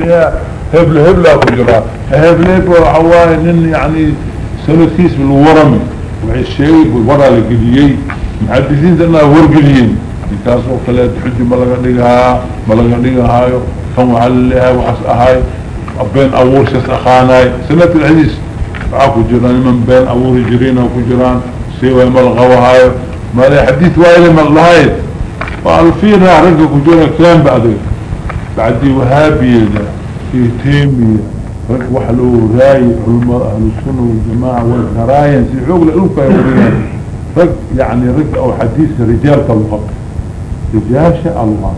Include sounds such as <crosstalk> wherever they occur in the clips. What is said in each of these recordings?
فيها هبل هبل كجرا هبل هبل وحواي نن يعني سنتكيس بالورمي وحي الشيء بالورا لقليي. محدثين دنا ورقليين. نكاس وقلات حج ملغا ديها ملغا ديها كم وحلها وحس أهاي. بين أول شس أخاناي. سنة الحديث. معاكو جيران من بين أول جرين وكو جيران. سيوى ملغا وهايو. ما لي حديث وايلة ملغايت وقالوا فينا رجل جيران كلام بعد بعدي وهابية تيمية رك وحلو راي علماء أهل السنة والجماعة والغرايا سيحوق لألوكا يوريان رك يعني رك أو حديث رجال طلقة. رجال شاء الله.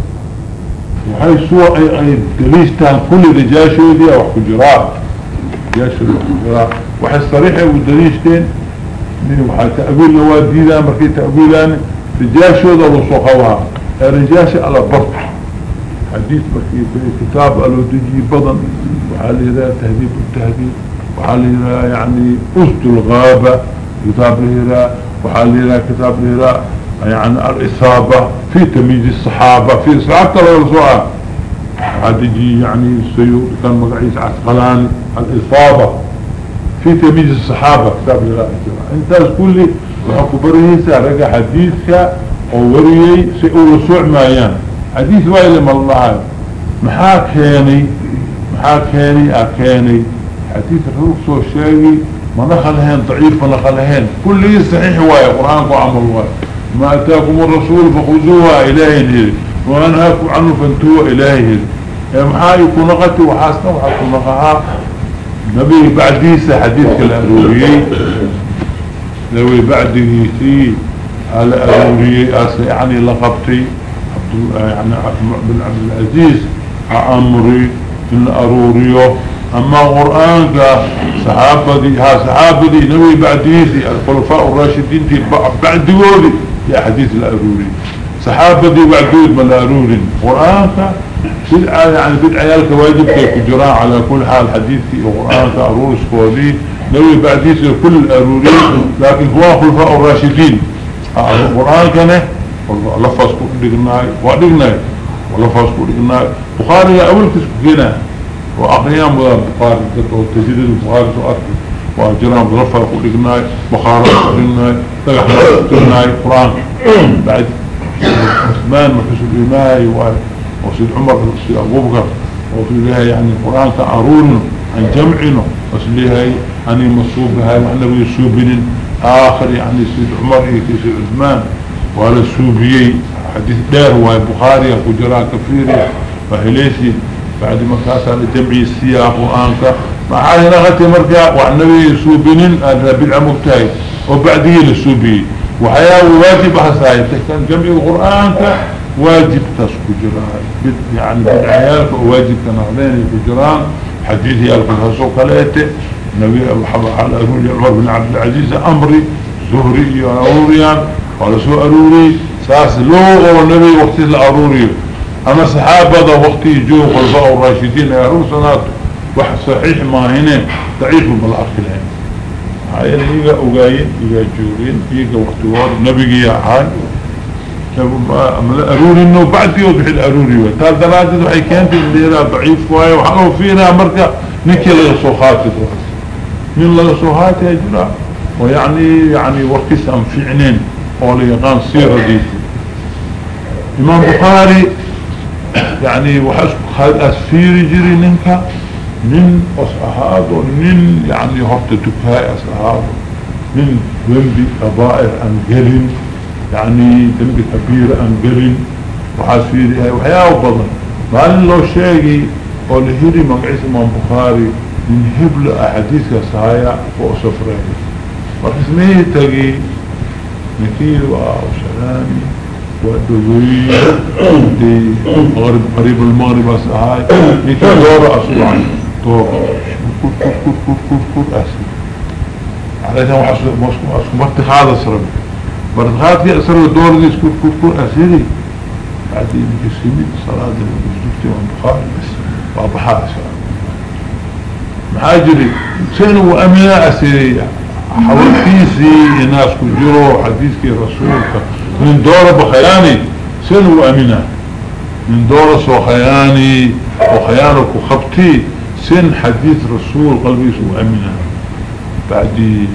وحي سوى اي أي دليشتان كل رجال شو دي أو حجراء رجال شو حجراء وحي الصريحة ودليشتين من وحي تأبيل نوادي ذا مركي تأبيلان رجال شو ذا وصوخوها رجال شاء الله برطح حديث مركي كتاب قالوا تجي بضن وحالي ذا تهذيب التهذيب وحالي ذا يعني أسد الغابة كتاب الهراء وحالي ذا كتاب الهراء يعني الإصابة في تمييز الصحابة في صحابة الرسوع هذا يجي يعني السيور كان مقعيس عسقلاني الإصابة في تمييز الصحابة كتاب الهراء أنت تقول لي وحكو بريسة رقى حديثك ووريي سيقول رسوع مايان حديث وايلة من الله. محاك هيني محاك هيني اكيني حديث الروح سو شاقي ما ضعيف ما نخلهين كل صحيح واي قرآن وعمل واي. ما أتاكم الرسول فخذوها الهي وانهاكم عنه فانتوها الهي محا يكون وحاسنا وحاكم نغها نبي بعديسة حديث كالأروريي نبي بعديسي على أروريي يعني لقبتي. يعني بن عبد العزيز عمري إن أروريو أما قرآنك صحابتي ها صحابتي نبي بعديسي الخلفاء الراشدين دي بعد ولي يا حديث الأروري. صحابتي بعدود من الأروري. قرآنك بدعة يعني بدعة يالك واجب على كل حال حديثي وقرآنك أرورس فودي نبي بعديسي كل الأروري. لكن هو خلفاء الراشدين. قرآنك نه لفظ كدقناي وادقناي ولفظ كدقناي بخاري أول كسبنا واقيام بخاري تجديد البخاري تؤكد وجرام لفظ كدقناي بخاري كدقناي كدقناي قرآن. بعد عثمان محسن الإماي وسيد عمر وسيد أبو بكر. وسيد لها يعني القرآن تعرون عن جمعنا. وسيد لها أني مصوب بها وأنه يسوبين آخر يعني سيد عمر سيد عثمان. وعلى السوبيي حديث دار وهي بخاري وجراء كفيري وحليسي بعد ما كاسا لجمعي السياق وآنك. معاهي نغتي مركا وعنبي سوبينين الربيع مبتاي وبعديه للسوبي وحياة واجب حساي تكن جمعي القرآن واجب تسكو جراء يعني بالعيالك واجب تنغلين بجران حديثي الفحصو قليته نبي أبو حبا على عمر بن عبد العزيز أمري زهري وأوريان قال سو أروري ساس لوغ ونبي وقت الأروري أما صحابة وقتي جو خلفاء الراشدين يا سنات واحد صحيح ما هنا ضعيف بالعقل هنا. اللي إيقا أقاين إيقا جورين إيقا وقتوار نبي يا هاي أما الأروري إنه بعد يوضح الأروري. وتال دلاتي وحي كانت اللي ضعيف واي وحلو فينا مركا نكي لغسوخاتي من لغسوخاتي يا جرا ويعني يعني وركس أنفعنين قولي يقان سيرة ديسي إمام بخاري يعني وحسب خالد أسفيري جري ننكا من أصحاب من يعني هفت تكهاي أصحاب من ذنبي كبائر أنجلين يعني ذنبي كبير أنجلين وحاسفيري وحياة بضن مالي لو شيء قول هيري مقعيس إمام بخاري من هبل أحاديث كسايا وأصفره وقسمه تقي نكير وشلامي ودوي دي غرب قريب المغرب أسهاي نكير دورة أسرع دورة كور كور كور كور كور كور أسر على ذا وحصل مسكو مرت هذا أسر الدورة دي. كور كور كور أسري بعدين كسيمي صلاة المسجد والبخاري بس. واضحة أسر محاجري سنو أمياء أسرية حوالكيسي ناس كجرو حديثك رسولك. من دور بخياني سنو أمنا من دورس وخياني وخيانك وخبتي سن حديث رسول قلبي سوء أمنا بعد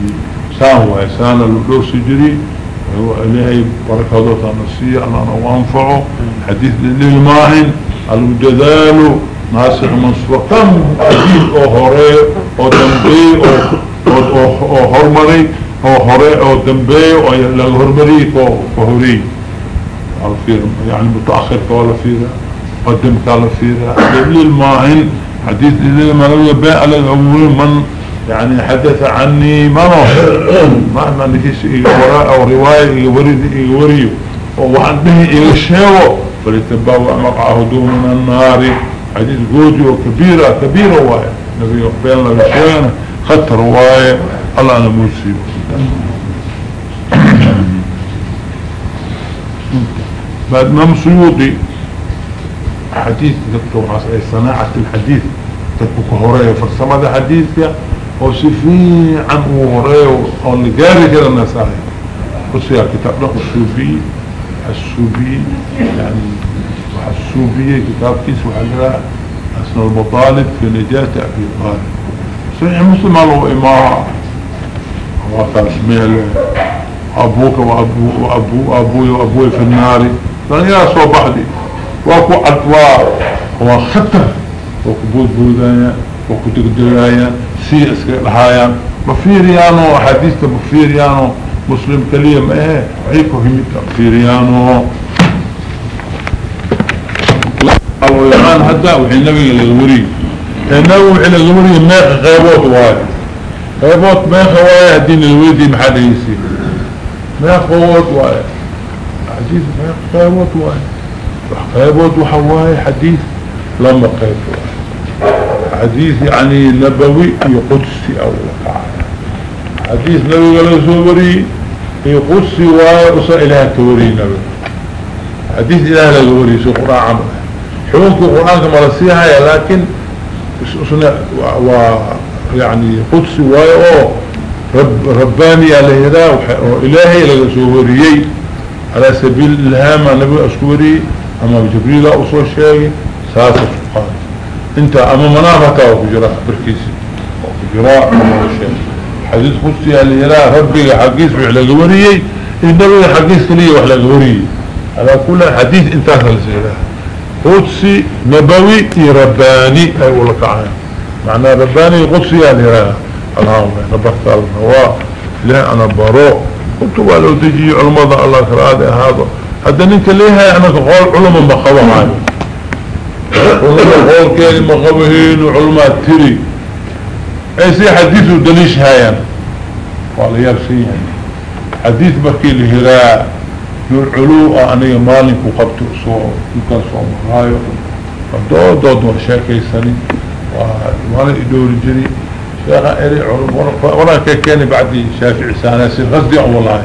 سان وإسان لو سجري إلهي بركة دوتا نسية أنا وأنفعه حديث للماهن الجدال ناسخ منصوب كم حديث أو هوري أو دنبي أو هرمري أو هوري أو دنبي أو للهرمري أو هوري الفيرة يعني متأخر كوالا فيرة قدم كوالا فيرة للماهن حديث للماهن يبقى على الأولين من يعني حدث عني منو <coughs> مهما نكيس وراء أو رواية يورد يوريو وعن به يغشيو فليتباوع مقعه دون النار. حديث قوديو كبيرة كبيرة واي نبي الله بشيانا خطر واي الله أنا مرسي بعد ما مسيوطي حديث دكتور عصر صناعة الحديث. تتبقى هورية فرسمة حديث وصفي عن وغريه ونقاري كده النسائي قصي كتاب له السوبي السوبي يعني السوبية كتاب كيس وحلها أسنى المطالب في نجاة أبي طالب. صحيح مسلم له وقال اسمه أبوك وأبو وأبو أبوي وأبوي في النار قال يا صوبحدي وأكو أطوار وخطر وكبود بودايا وكتقدرايا سي اسكي لهايان بفيريانو حديثة بفيريانو مسلم كليم إيه عيكو هميك بفيريانو أو يمان هدا وحي النبي للغوري النبي وحي للغوري ميخ غيبوت واي غيبوت ميخ واي الدين الويدي محديثي ميخ غيبوت واي حديث ميخ غيبوت واي غيبوت وحواي حديث لما غيبوت حديث يعني نبوي قدسي أو حديث نبوي ولا زوري قدسي وصل إله كوري نبي حديث إله لكوري سو قرآن؟ عمله حكمك القرآن كما رسيها لكن و يعني قدسي واي رب رباني ذا وإلهي لكوريي على سبيل الهام نبي أسكوري أما جبريل أصول شيء ساسة سبحانه. أنت أما منافك وكجراء بركيسي وكجراء وشيء حديث قدسي يرى ربي حقيس وعلى قوريي النبي حقيس كلية وعلى قوريي على كل حديث انتهى لسيرا قدسي نبوي رباني. أي والله كعان. معنى رباني قدسي اللي يرى اللهم نبرت الله لا أنا برو قلت ولو تجي علماء الله كراد هذا هذا. ننك ليها أنا قول علماء ما معي ونقول قول كلمة قبهين وعلماء تري ايسي حديث ودليش هايان قال يرسيهم حديث بكي الهراء يقول علوء اني مالك وقبت اصوه يمكن صوم. هايو فدود دود وشاكي سني وأنا ادور جري شيخا اري علم وأنا كيكيني بعد شافعي ساناسي غزي والله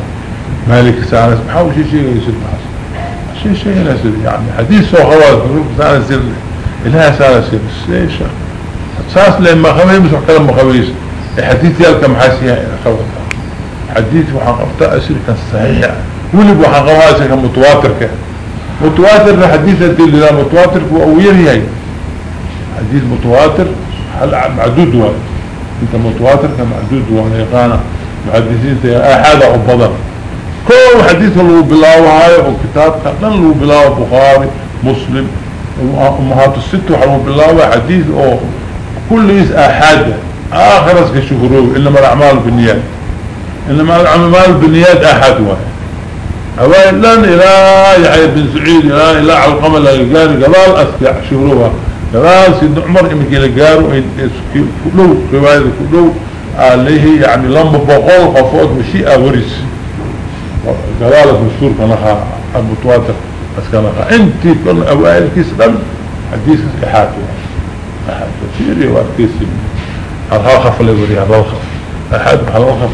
مالك ساناسي بحاول شي شيء يسير معاسي شيء شيء نسل يعني حديث سو خواز سنة سر إلها سر السيشة ساس لما خوي مش كلام مخويس الحديث يالك محاسيها خوتها حديث وحقبت أسر كان صحيح. ولي بوحقبها كان متواتر كان. متواتر الحديث الدين لا متواتر وأوير هي. حديث متواتر معدود واحد انت متواتر كمعدود وانا يقانا محدثين أحد بضر كل حديث اللي بلاو هاي وكتاب كتن اللي بلاو بخاري مسلم. أمهات الست وحلو بلاو حديث أو كل يس أحد. آخر اسك شهروه إنما الأعمال بالنيات. إنما الأعمال بالنيات أحد واحد اوائل لن إلى يحيى بن سعيد إلى على القمر القاري قلال اسكع شهروها قلال سيدنا عمر امكي لقارو كله رواية كله عليه يعني لما بقول قفوت مشيئة ورس قلالة مشهور كانها المتواتر بس كانها أنت كل أوائل كيس دم حديث احاته احاته في رواية كيس هذا خف اللي يوري هذا الخف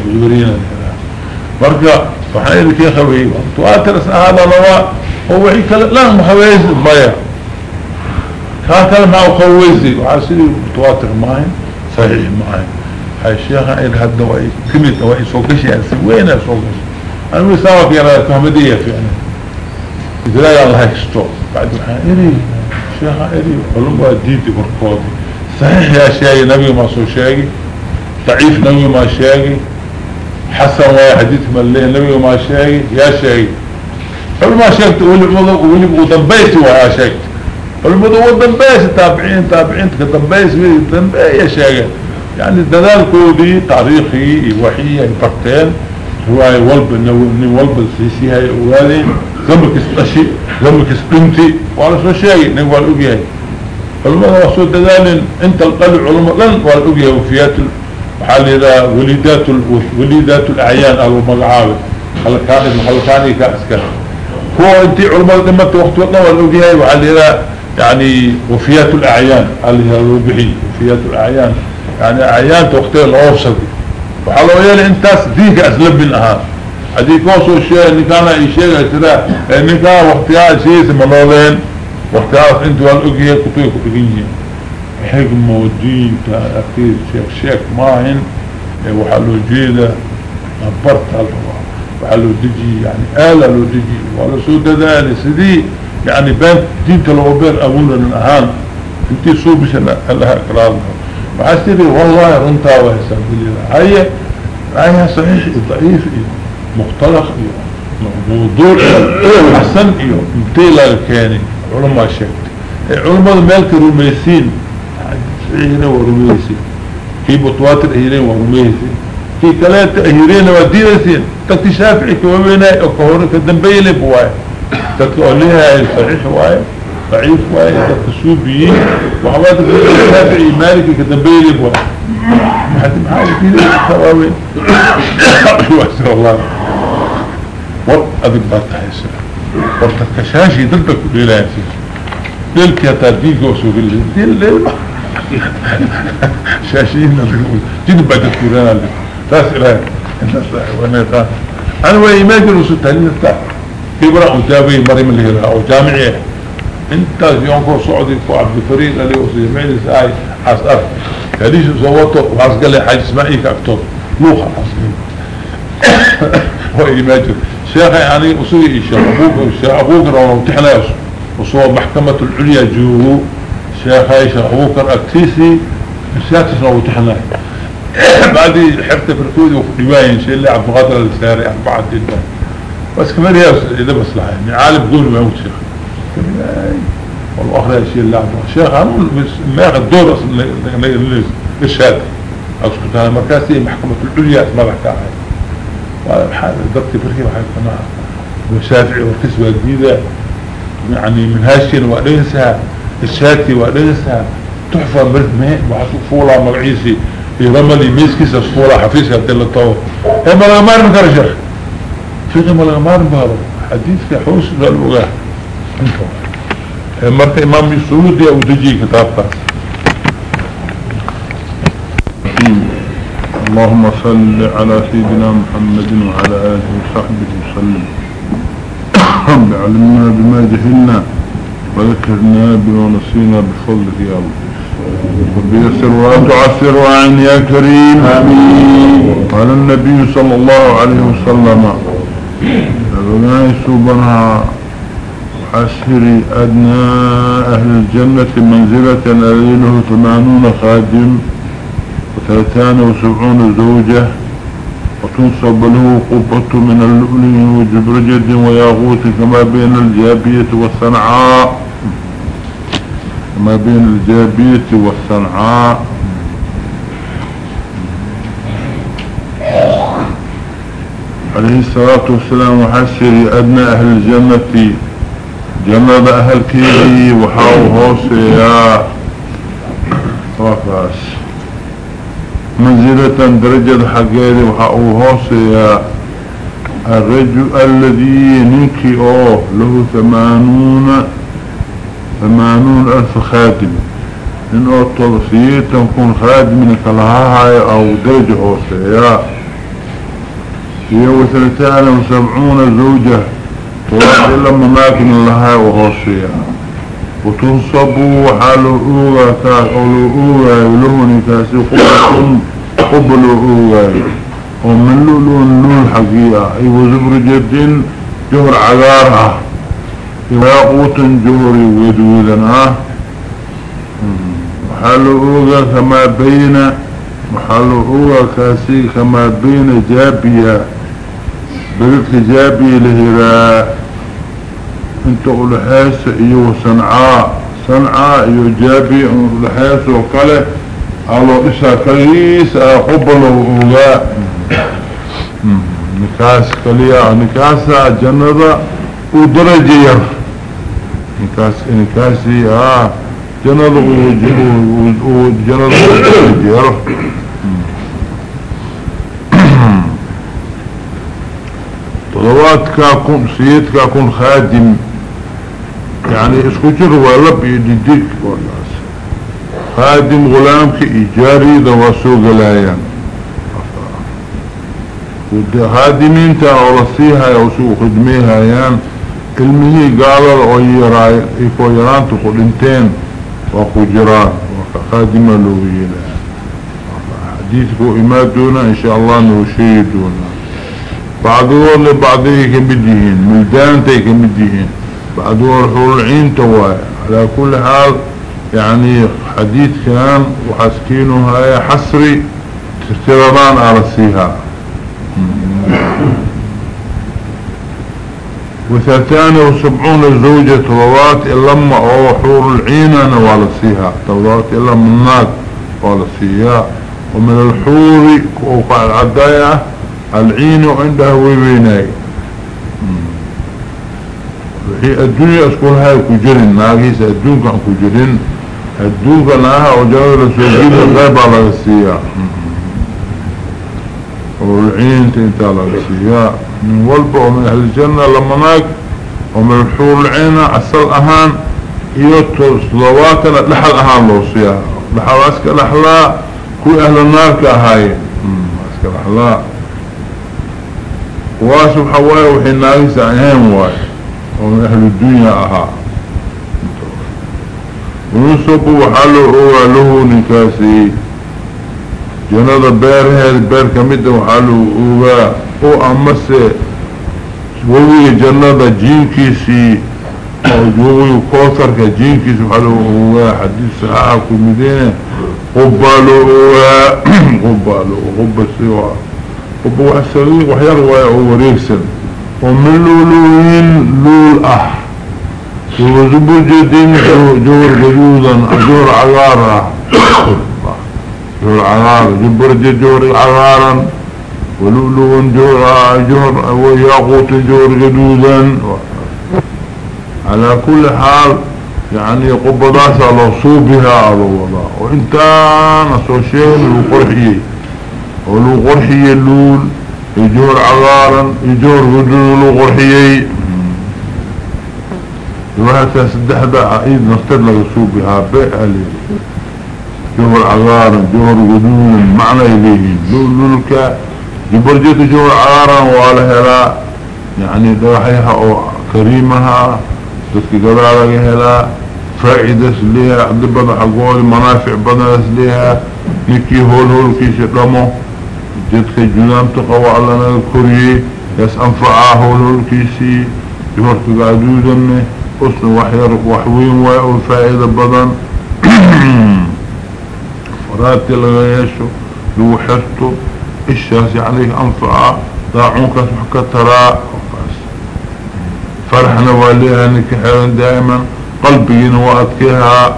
وحين لك يا خوي. متواتر هذا نواء هو كلا لا محويز مايا. كان ما خويزي وعاسري متواتر ماين صحيح ماين. هاي الشيخ عيد هذا وعي كميت وعي سوقشي يعني وين سوقشي أنا مساوك يا تهمدية في أنا. إذا لا الله يستوى بعد وحان إلي شيخا إلي علماء ديدي بركودي صحيح يا شيخي نبي ما سو شيخي ضعيف نبي ما شيخي حسن ويا حديث مليه نبي ما شيخي يا شيخي علماء شيخت ولي ودنبيتي ويا شيخت علماء ودنبيس تابعين تابعين كدنبيس ودنبيس يا شيخي يعني دلال كودي تاريخي وحي فرتين رواية والب نو والب السيسي هاي وهذه زمك استشي زمك استنتي. وعلى سو شيء نقول أجيه علماء وصول دلال انت القلب علماء لن والأجيه وفيات وحال إذا وليدات وليدات الأعيان أو مقعاوي هل كان محلقاني كأسكر هو أنت علماء دمت وقت وقت والأجيه وحال إذا يعني وفيات الأعيان اللي هي الوبحي وفيات الأعيان. يعني أعيان توقتين الأوسط وحلو يلي انتاس ديك أسلب من أهان. هذيك وصو الشيء اللي كان أي شيء كده إن كان وقتها شيء سمنولين وقتها أنت والأقية كتوية كتوية حكمة ودين تأكيد شيخ شيخ ماهن وحلو جيدة نبرت الهواء وحلو دجي يعني آلة لو دجي ولا سود ذلك سدي يعني بين دين تلغبير أولا الأهان إنتي صوبش لها إقرارها وحسيري والله رنتا وحساب لله هي هي صحيح ضعيف مختلق موضوع حسن ايو انتيلا الكاني علماء شكت علماء مالك رميسين هنا ورميسين في بطوات الهيرين ورميسين في ثلاثة هيرين ودينسين تكتشافعي كوابينا اكهورك الدنبيلي بواي. تتقول لها صحيح واي ضعيف واي تكسوبيين وحواتك الشافعي مالكي كدنبيلي بوا محد محاول كده التواوين واسر <coughs> الله. ور أذك باتها يسر ورتكشاشي ضدك ليلة يسر ليلك يتاديك وسوق الليل ديل ليل شاشين جيد بعد الكورانا اللي تاس إلهي الناس وأنا يقال أنا وإيماجي رسول تالين التاك كبرا وجابي مريم اللي هي أو جامعية انت يوم صعودي كو عبد الفريق اللي وصي معي ساي عسقر كليش صوته. وعسقر لي حاج اسمعي كاكتوب. لوخة عسقر هو يماجر شيخ يعني وصي الشيخ أبوك الشيخ أبوك رواه تحنا وصوى محكمة العليا جوه شيخ هاي شيخ أبوك اكتيسي الشيخ رواه تحنا <coughs> بعد حرت في الكود وفي ديوان شيء اللي عبد القادر الساري أربعة جدا. بس كمان هي إذا بصلح يعني عالم قول ما يموت شيخ. والأخرى شيء اللي عبد الشيخ عمل ما ياخذ دور للشهادة. أسكت أنا مركزي محكمة العليا ما بحكاها فرقي وحال كما وشافعي وكسوة جديدة يعني من هاشين وأنسها الشاتي وأنسها تحفة مرد ماء وحصفولها مغعيسي في رملي ميسكي سفولها حفيسها دل الطور هي ملغمار مكرشخ فقه ملغمار بهذا حديث في ذا الوغاه مرت إمام يسودي أو تجي كتاب تاس اللهم صل على سيدنا محمد وعلى آله وصحبه وسلم. رب علمنا بما جهلنا وذكرنا بما نسينا بفضلك يا الله. رب يسر ولا تعسر وعن يا كريم. آمين. قال النبي صلى الله عليه وسلم أبناء سبحانها حسري أدنى أهل الجنة منزلة أليله ثمانون خادم وثلاثان وسبعون زوجة وتنصب له قبة من اللؤلؤ وجبرجد وياغوت كما بين الجابية والصنعاء. كما بين الجابية والصنعاء. عليه الصلاة والسلام حسري أدنى أهل الجنة. جنة أهل كيري وحاو هوسيا. وفاس منزلة درجة حقيري هوسيا الرجل الذي ننكي اوه له ثمانون ثمانون ألف خادم. إن أطلسية تكون خادم كلها أو درجة هوسيا هي وثلاثان وسبعون زوجة وواحد لما ماكن لها وهوسيا وتنصبوا وحالوا أوغا كاس أولو أوغا يلوني كاسي قبل قبل أوغا ومن لولون لول حقيقة أي وزبر جد جهر عقارها. ياقوت جوري ودودا آه وحلو كما بين. وحلو كاسي كما بين جابية. بلدك جابي لهراء انت الحاس إيو صنعاء. صنعاء إيو جابي الحاس وكله على إسا كليس أقبله أوغاء نكاس كليا نكاسا جنة ودرجة ير. نكاس نكاسي آه جنة وجنة ودرجة ير. <coughs> طلواتك كون سيدك كون خادم. يعني اسكو جر ولب يديك والله خادم غلامك إيجاري ذا وسوق لايان خادمين تا أولسيها يوسوق خدميها يان علمه قال ويراي إيكو يران تقولنتين وقو جران وخادم لويلا حديثكو إمادونا إن شاء الله نوشيدونا بعضهم لبعضه كمديهين ملدان تي كمديهين بعضهم حول العين تواي على كل حال يعني حديث كان وحسكينه هاي حسري ترتبان على سيها وثلاثان وسبعون زوجة روات إلما أو حور العين وعلى سيها روات إلا من وعلى سيها ومن الحور وقع العداية العين عندها ويبيناي هي الدنيا اسكول هاي كجرين ناقيس الدنيا كجرين الدوغة لها وجاوة لسوجيد الغيب على السياء والعين تنتى على السياء من والبا ومن أهل الجنة لمناك ومن الحور العين عسل أهان. يوتو صلواتنا لحل أهان لو سياء لحل أسك الأحلاء كل أهل النار كهاي. أسك الأحلاء واسب حواي وحين ناقص عيهم واي. ومن أهل الدنيا أها. ونصب وحلو هو له نكاسي. جنة بير هاد بير كمدة وحلو هو. أو امسي ووي جنة جينكيسي ووي كوثر كجينكيسي وحلو هو. حديث ساعة كمدينة قبالو هو. قبالو. قب السوا قب وحسنين وحيروا هو ريكسن ومن لولوين لول أح وزبور جدين جور جدودا جور عغارة جور عغارة جبر جور عغارا ولؤلؤ جور جور وياقوت جور جدودا. على كل حال يعني قبضات على صوبها على الله وانتان اسوشين القرحي والقرحي اللول يجور عغارا يجور غدول القرحيي وهكذا سدحدا عيد نفتد لك سوبها بيع لي جوهر عغارا جوهر قدوم معنى إليه لولك جبرجت جوهر عغارا والهلا يعني دوحيها أو كريمها تسكي قدر هلا فائدة سليها عبد بدن حقول منافع بدن سليها نكي هول هول كيش رمو جدك جنام تقوى على الكوري يس أنفعها هول هول كيسي جوهر تقعدوا ذنه حسن وحير وحوين وفائدة بدن. <coughs> فراتي لغيشو لو حرتو الشاس عليك أنفع ضاعونك اسمحك ترى. فرحنا واليها نكحيرا دائما قلبي نواتكها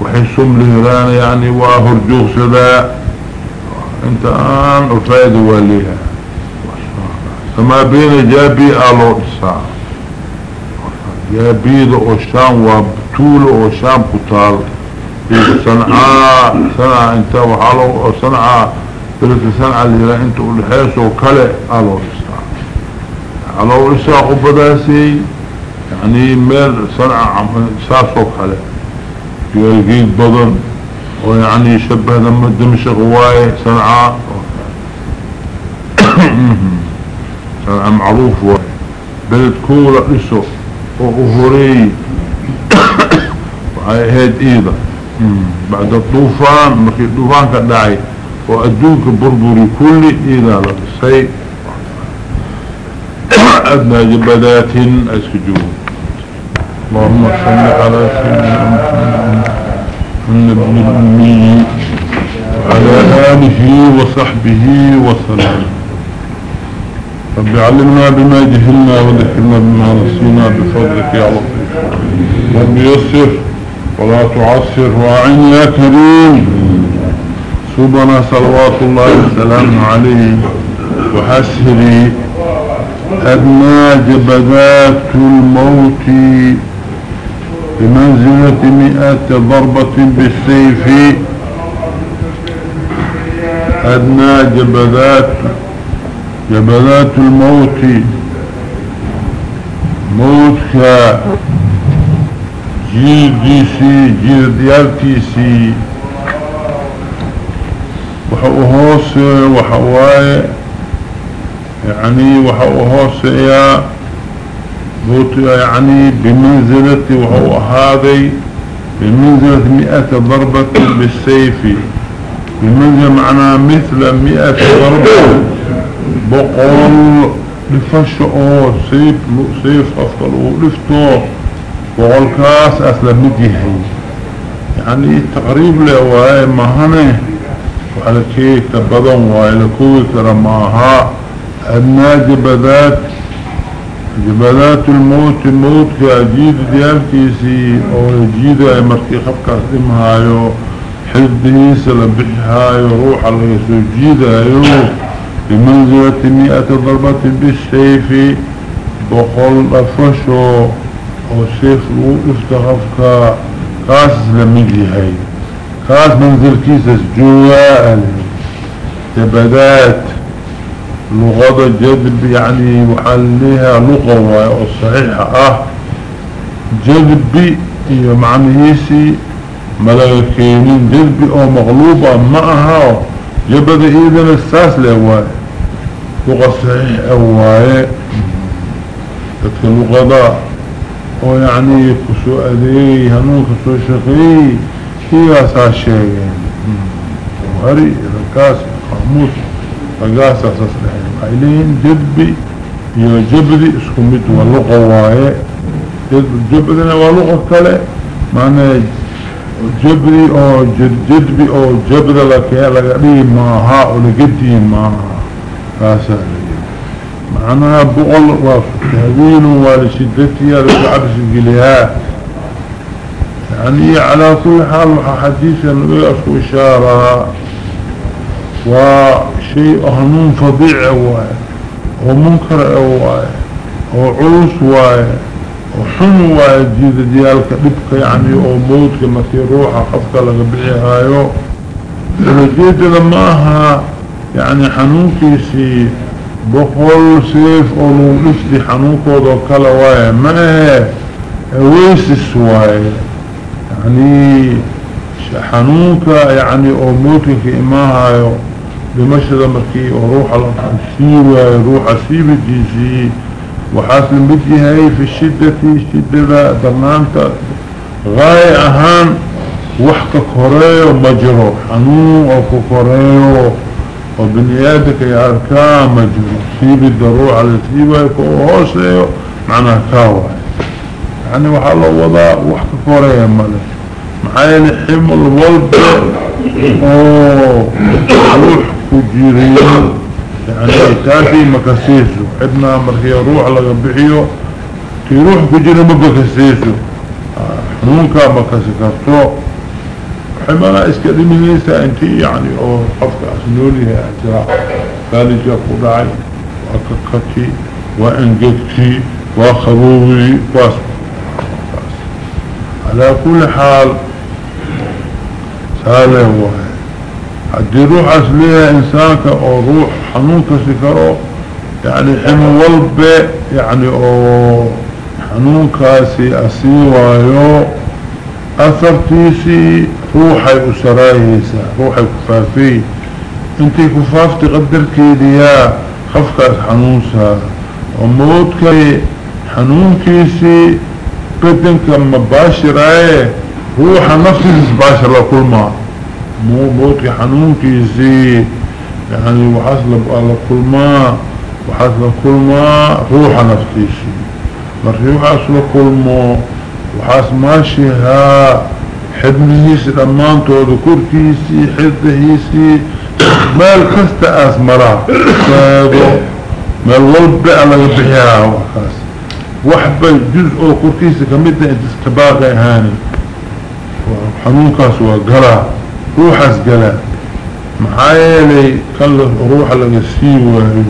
وحسوم لهرانا يعني واهرجوه سدا أنت آن وفائدة واليها فما بين جابي ألو الساعة يا بيض وشام وبطول وشام كتال صنعاء صنعاء أنت وحالو صنعاء. بلد صنعاء اللي أنت والحيس وكالي على الإساء على الإساء قبداسي يعني ميل صنعاء ساس وكالي يجيد بدن ويعني يشبه لما دمشق واي صنعاء صنعاء معروف. واي بلد كورة لسو وهوري وهي هيد إيضا. بعد الطوفان مكي الطوفان كدعي. وأدوك بربري كل إذا للسي أدنى جبدات أسجوه اللهم صل على سيدنا محمد النبي الأمي وعلى آله وصحبه وسلم رب علمنا بما جهلنا وذكرنا بما نسينا بفضلك يا لطيف رب يسر ولا تعسر وأعن يا كريم. سبنا صلوات الله وسلامه عليه وحسري أدنى جبدات الموت بمنزلة مئة ضربة بالسيف. أدنى جبدات جبدات الموت. موتك جيديسي جيديالتيسي وحوهوس وحواي يعني وحوهوس يا موت يعني بمنزلة وهو هذا بمنزلة مئة ضربة بالسيف. بمنزلة معنى مثل مئة ضربة. بقول لفشعه سيف سيف أفضل لفتو. بقول كاس أسلم مديهي يعني تقريب له وهي مهنة. وعلى كيك تبضن وعلى كوي كرماها الناجب ذات جبلات الموت الموت كأجيد ديالكيسي أو يجيد أي مركي خبك اسلمهايو حزبهيس لبحهايو روح الله يسجيدهايو بمنزلة مئة ضربة بالسيف بقول افشو أو سيف افتغفك كاس لمجيهاي كاس منزل كيسس جواء جبلات لغة جذب يعني وحليها لغة والصحيحة آه. جذب معنيسي ملكينين جذب أو مغلوبة معها جبد أيضا الساس لهواي لغة صحيحة هواي تلك اللغة ويعني كسو أذي هنو كسو شقي هي أساس شيء وهري ركاس قاموس رقاس أساس لحين قايلين جدبي يو جبدي اسكمت واللغة وايه جبدنا واللغة كلا معنى جبري أو جدبي أو جبد لك لقدي ماها أو لقدي ماها كاسا معناها بقول وفتهدين ولشدتها لتعبس قليها يعني على كل حال حديثا أسكو إشارة. وشيء أهنون فضيع واي ومنكر واي وعلوس واي وحن واي جيد ديالك دبك يعني أو موتك مكي روحة خفك لقبعي هايو الجيد لماها يعني حنونكيسي بقول سيف أو نفسي حنونكو دو كلا واي ما ويسس واي يعني حنونك يعني أو موتك إماها بمشهد مركي وروح السيوة روح السيبة جيسي وحاصل مجيهاي في الشدة الشدة برنامتا غاية اهان وحكا كوريو مجرو حنون أو كوريو وبنيادك يا أركان مجرو سيبة دروح على سيبة يكون هوسيو معناها كاوة. يعني وحالة وضع وحكا كوريو مالك معايا حمل والب أوه. روح كجيرين يعني تاتي مكسيسو. حدنا مركي روح لغبحيو تي روح كجيرين مكسيسو. حنونكا مكسكرتو حمانا اسكالي ليسا إنتي يعني أو قفك اسنولي اجراء ثالثة قدعي. وككتي. وانجدتي وخروبي واسم على كل حال هذا هو حدي روح أسليها إنسانك أو روح حنونك سكره يعني حمو والب يعني أو حنونك سي أسيوايو أثرتيسي روحي أسرايسا روحي كفافي. إنتي كفافتي قدر كيديا خفك حنونسا. وموتك حنونكيسي بدنك مباشرة روح نفسي مباشرة لكل ما. مو موتك حنونكيسي يعني وحصل بقى لكل ما وحاسب كل ما روح نفتيشي مرحي وحاسب كل ما وحاسب ماشيها حبنيس الأمان تود كوركيسي حدهيسي مال كستا أسمرا سادو مال والبع على بحيها وحاس وحبا جزء أو كوركيسي كمدة إنت استباقي هاني وحنوكاس وقلا روحاس قلا محايلي كان روح لغا سيواهي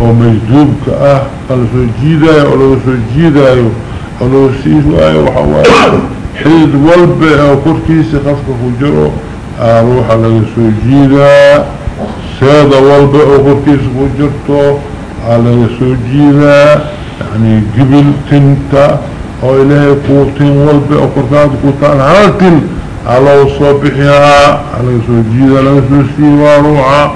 ومجدوبك آه قال سو جيدايو ولو سو جيدايو ولو سيواهي وحواهي حيد والبع أو كوركيسي خفك فجرو روح لغا سو جيدا سيدا والبع أو كوركيسي فجرتو على سو جيدا يعني قبل تنتا. أو إلهي قوتين والبع أو كوركات قوتان. هاتل على وصبحها على سو جيدا على سيوا روحا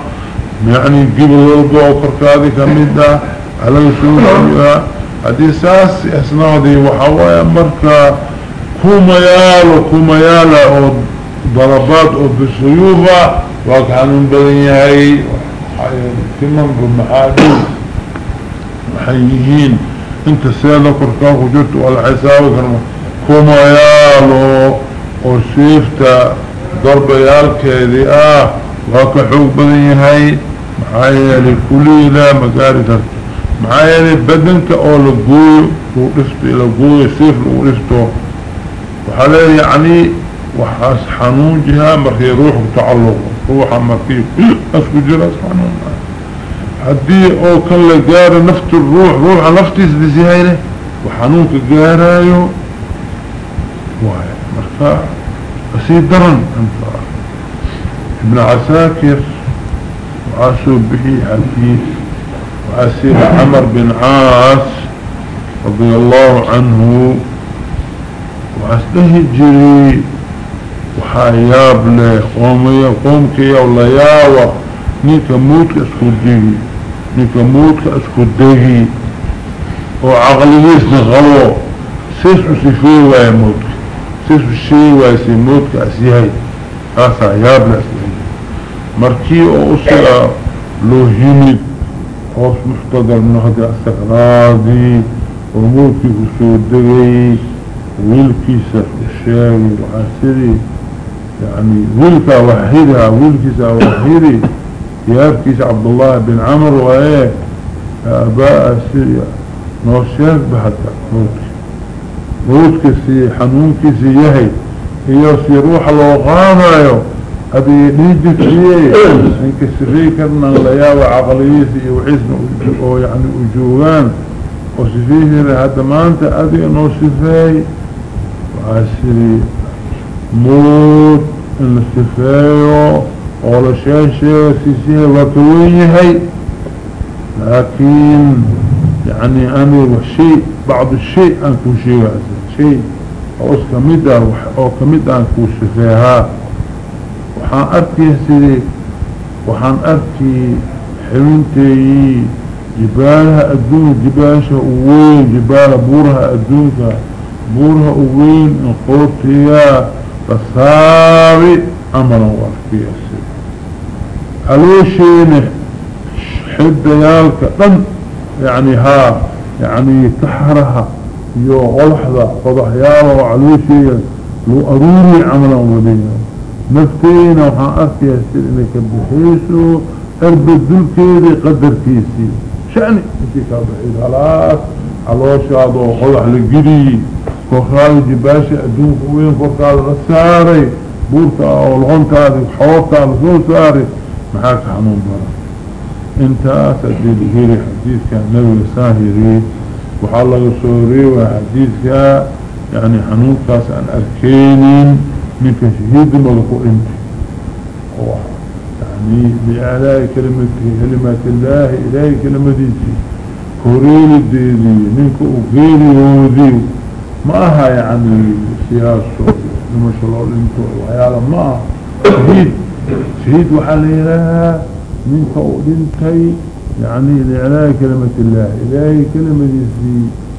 يعني قبل والبع أو كوركات كميدا على سو جيدا هذه ساس اسناء دي وحوايا مركا. كوميال وكوميال ضربات أو بسيوفة. وكانوا بلنيهي كمان بمحادث محييين. انت سيادة قرقاق وجدت والحساب كوميال وسيفتا ضرب يالكيدي آه وكحوق بلنيهي محايا لكل ذا مقاري ترك محايا لبدنك أو لقوي ورفت لقوي سيف ورفته وحالي يعني وحاس حنوجها مركي روح تعلق روحا مركي <coughs> اسكو جرى سبحانه هدي أو كان لقار نفط الروح روح نفتي سدسيهينه وحنونك قارايو واي مركا درن أنت. ابن عساكر وعاسو به حديث وعسير عمر بن عاص رضي الله عنه وعسده جري وحياب له. قومي قومك يولا ياوى نيكا موتك أسكو ديهي نيكا موتك أسكو ديهي وعقليس نغلو. سيسو سيفيه واي موتك سيسو الشيء واي سي موتك اسيهي هاسا ياب له اسيهي مركي أو اسرع لو هيمد خوص محتضر من هذا السقراضي وموتك اسكو ديهي ويلكيسة الشاوي وعسري. يعني ويلكا وحيدها ويلكيسة وحيدي يابكيس عبد الله بن عمر وإيه أباء سيريا نوشيك بحتى موتك موتك سي حنونك سي يهي. إيو سي روح الله غامايو هذه نيجك إيه إنك سفيكرنا لياوى عقليسي وحسن يعني وجوغان وسفيه هذا ما أنت أدي نوشفاي وعسري موت السفايو ولا شيء شيء سيسيه وكوينيهي لكن يعني أنا وشيء بعض الشيء أنكو شيء شيء أو كمدة أو كمدة أنكو سفاها وحان أركي سيدي وحان أركي حوينتي جبالها أدون جبالها أوين جبال بورها أدونك. بورها أوين انقوتيا بصاري iyo qolxda qodaxyaalaho caloosheega lou aruuriy camalan wadaya nafteena waxaan arkayaa sid inay ka bixiyso erba dulkeeda qadarkiisii. Shani intii kaa bixiyd halaas calooshaada oo qodax la geliyey korkaada jibaasha adduunka weyn korkaada la saaray buurka oo loontaada xoogtaada soo saaray maxaa ka xanuun bara intaas haddii laheli xadiidkan nabiga saa heriye وحالله يصوري وحديث كان يعني حنون كاس عن أركين من كشهيد ملكو انت يعني بإعلاء كلمة كلمة الله إلهي كلمة ديتي كوريل الديدي منك أغيري وذي معها يعني سياسة لما شاء الله انتو وحيالا معها شهيد. شهيد وحاليها منك أغلنتي يعني لإعلاء كلمة الله إلهي كلمة ديتي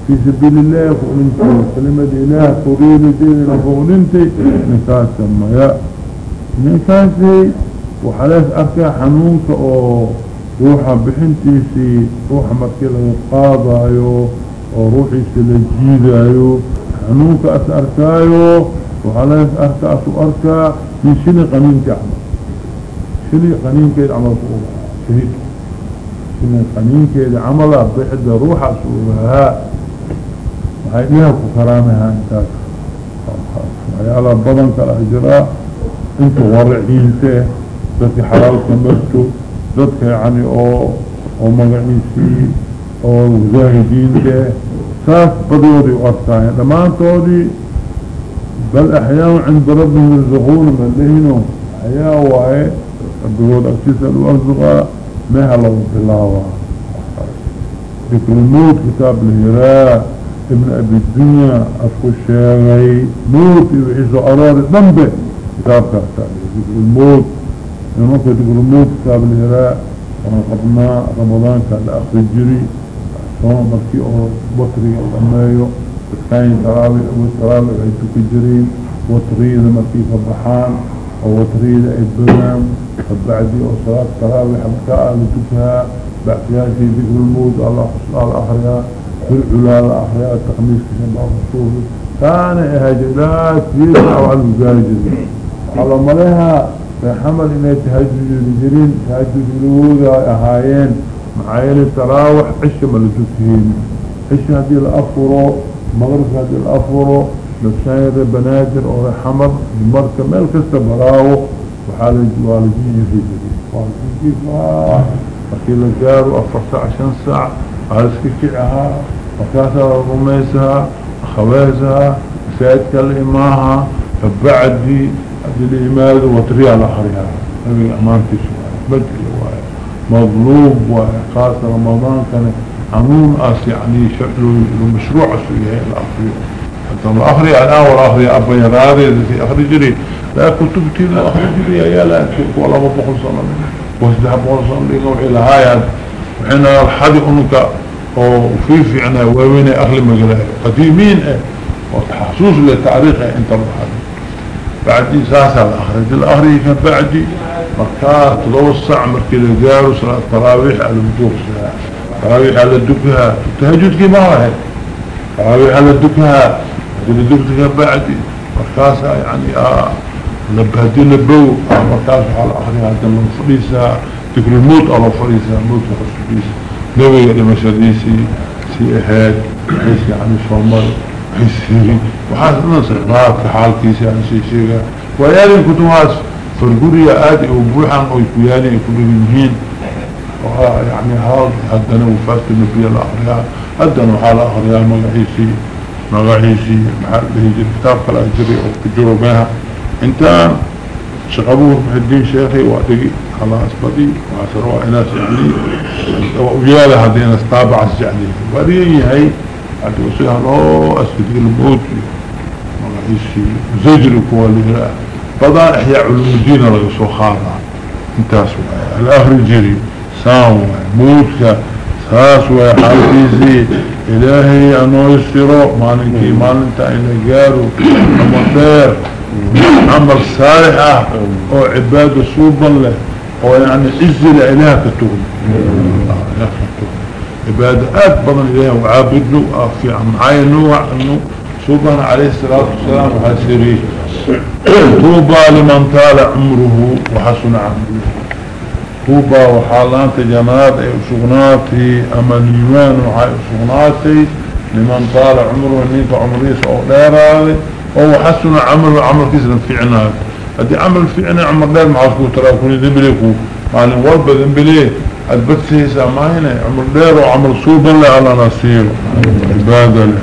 في سبيل الله فأغلنتي كلمة إله كوريل الديدي فأغلنتي نكاس ما يا نكاسي وحلاس أركا حنونك أو روحا بحنتيسي روحا مركي قاضايو وروحي سلجيدايو حنوك أسأركايو وعلى أركا أركا من شني قنين كعمل شني قنين كيد عمل فوقها inay qaniinkeeda camala bixida ruuxa su ogahaa waxay dhiha ku karaamahaa intaas. Waxyaala badan kala jiraa inta waraciinte dadka xalaalka marto dadka yani oo oo magaciisii oo musaahidiinte saas badoodii u arkaaya dhammaantoodii bal axyaan cinda rabbihim yarzuquuna ma lehino ayaa waaye rabbigood agtiisa u arzuqaa. هلو بلاوة ذكر الموت كتاب الهراء ابن أبي الدنيا افكو الشيغي موت يوحيسو ارار ذنبه. كتاب كتاب ذكر الموت. ينوك ذكر الموت كتاب الهراء. ونقضنا رمضان كان لأخذ الجري. سواء مركي أو بطري الامايو كان تراوي أو تراوي اي تكجرين وطريد مركي فبحان أي بنام فبعدي أو صلاة تراوي حبكاء لتكها باقياتي ذكر الموت الله حصال الاخرياء في العلا الاخرياء التخميس كشبه الرسول. كان اهجلات يسعى على المجاجد على مليها بحمل انه تهجد الجرين تهجد الوضع أهايين معايل التراوح عشة ملتوكين عشة هذه الافرو مغرب هذه الافرو لبساير بنادر أو حمر المركة ميل كستا براو وحال والجين في جديد فا وكيل الجارو افر ساعة شن ساعة عالسككعها وكاسة رميسها خوازها سيدك الإماها فبعدي هذه الإمادة وطريع الأخرها هذه أمانتي سؤال بدل مظلوم وخاصة رمضان كان عنون أس يعني شكله مشروع سوية الأخرية حتى الأخرية الآن والأخرية أبا يرادي في أخري جري. لا كنت بتيل الأخري جري يا لا ولا مبقل صلى واسدها بقل صلى الله إلى هاي وحين الحدي أنك وفي في عنا وين أخلي مجلاه قديمين وتحسوس للتاريخ انت الحدي بعد ساسا الأخري الأخري كان بعدي مركات توسع مركي لقارو صلاة التراويح على الدكها تراويح على الدكها تهجد كي ما هي تراويح على الدكها الدكها بعدي. مركاسها يعني آه لبهدي لبو آه مركاس على آخرين هذا من فريسة تقول الموت على فريسة الموت على فريسة نبي لما شديسي سي إهاد حيث يعني شمال حيث سيري وحاسب نصر. غاب في حال كيسي عن شيء شيء. ويالي كنتواس فالقرية آدي وبوحان أو يكوياني يكون يمهين يعني هذا هدنا وفاة النبي الأخرياء هدنا وحال الأخرياء مغعيسي مغعيسي محل بهجر كتاب فلا أجري أو كجروا بها انت شغبوه محدين شيخي وعدقي خلاص بدي وعسروا إناس يعني. ويالا هذين استابع السعني وريه هي عدو سيها لو أسكتي الموت مغعيسي زجر كوالي بضان احياء علوم الدين لغسو خاضع انتاس الآخر جري ساوة موتك ساسوة حالتيزي إلهي انو يسيرو مالنكي مالنتا أنا قارو مطير عمل صالحة أو عباد صوبا له أو يعني عز لإله كتوب عباد أكبر اله وعابد له في معايا نوع انه صوبا عليه الصلاة والسلام وحسيريه طوبى لمن طال عمره وحسن عمره طوبى وحالات جنات اي اما اليوان وحي سغناتي لمن طال عمره نيك عمريس أو ديرالي أو حسن عمره عمر كيسنا في عناد عمل في عناد عمر دير معاسكو تراكوني ذنبليكو معنى والبا ذنبليه البتسي سامعيني عمر دير وعمر صوبا لعلى نصير عبادة له